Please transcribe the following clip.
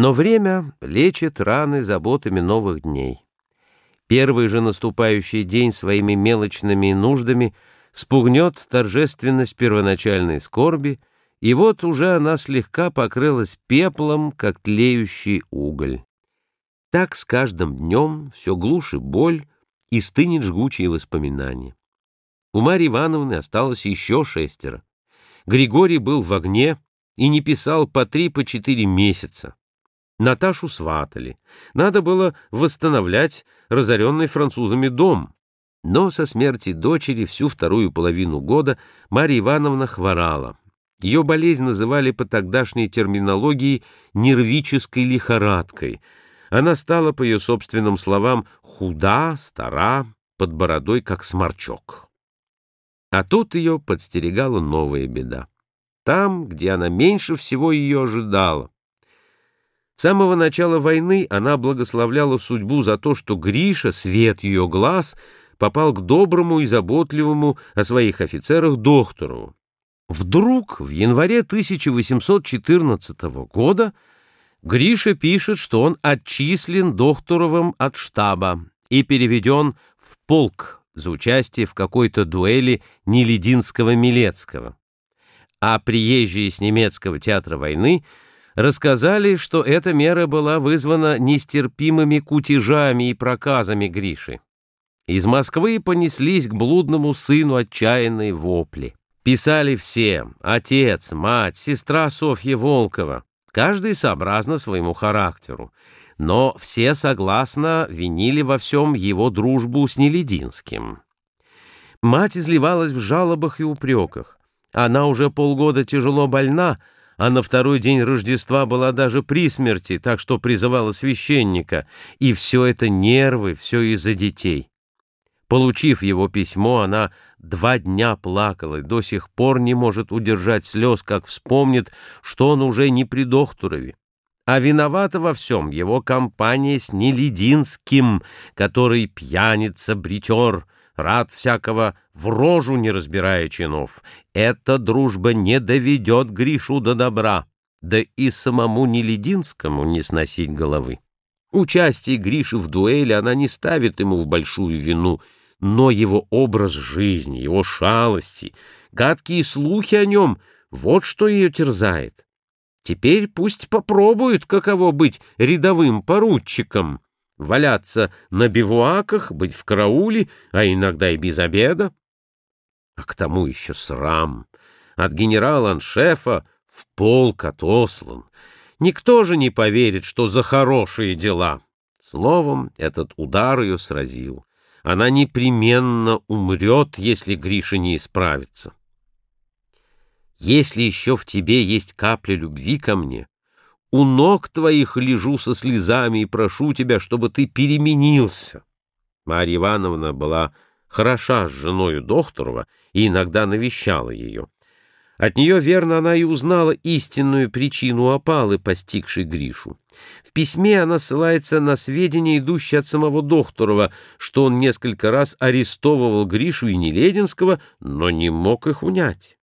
Но время лечит раны заботами новых дней. Первый же наступающий день своими мелочными нуждами спугнет торжественность первоначальной скорби, и вот уже она слегка покрылась пеплом, как тлеющий уголь. Так с каждым днем все глуше боль и стынет жгучие воспоминания. У Марьи Ивановны осталось еще шестеро. Григорий был в огне и не писал по три, по четыре месяца. Наташу сватали. Надо было восстановлять разоренный французами дом. Но со смерти дочери всю вторую половину года Марья Ивановна хворала. Ее болезнь называли по тогдашней терминологии нервической лихорадкой. Она стала, по ее собственным словам, худа, стара, под бородой, как сморчок. А тут ее подстерегала новая беда. Там, где она меньше всего ее ожидала. С самого начала войны она благословляла судьбу за то, что Гриша, свет ее глаз, попал к доброму и заботливому о своих офицерах доктору. Вдруг в январе 1814 года Гриша пишет, что он отчислен докторовым от штаба и переведен в полк за участие в какой-то дуэли Нелединского-Милецкого. А приезжие с немецкого театра войны – рассказали, что эта мера была вызвана нестерпимыми кутежами и проказами Гриши. Из Москвы понеслись к блудному сыну отчаянные вопли. Писали все — отец, мать, сестра Софья Волкова, каждый сообразно своему характеру. Но все согласно винили во всем его дружбу с Нелединским. Мать изливалась в жалобах и упреках. Она уже полгода тяжело больна, а на второй день Рождества была даже при смерти, так что призывала священника, и все это нервы, все из-за детей. Получив его письмо, она два дня плакала и до сих пор не может удержать слез, как вспомнит, что он уже не при докторове. А виновата во всем его компания с Нелединским, который пьяница, бритер, рад всякого в рожу не разбирая чинов. Эта дружба не доведет Гришу до добра, да и самому Нелединскому не сносить головы. Участие Гриши в дуэли она не ставит ему в большую вину, но его образ жизни, его шалости, гадкие слухи о нем — вот что ее терзает. Теперь пусть попробует, каково быть рядовым поручиком валяться на бивуаках, быть в карауле, а иногда и без обеда. А к тому еще срам. От генерала-аншефа в полк отослан. Никто же не поверит, что за хорошие дела. Словом, этот удар ее сразил. Она непременно умрет, если Гриша не исправится. Если еще в тебе есть капля любви ко мне, у ног твоих лежу со слезами и прошу тебя, чтобы ты переменился. Марья Ивановна была хороша с женою Докторова и иногда навещала ее. От нее, верно, она и узнала истинную причину опалы, постигшей Гришу. В письме она ссылается на сведения, идущие от самого Докторова, что он несколько раз арестовывал Гришу и Нелединского, но не мог их унять.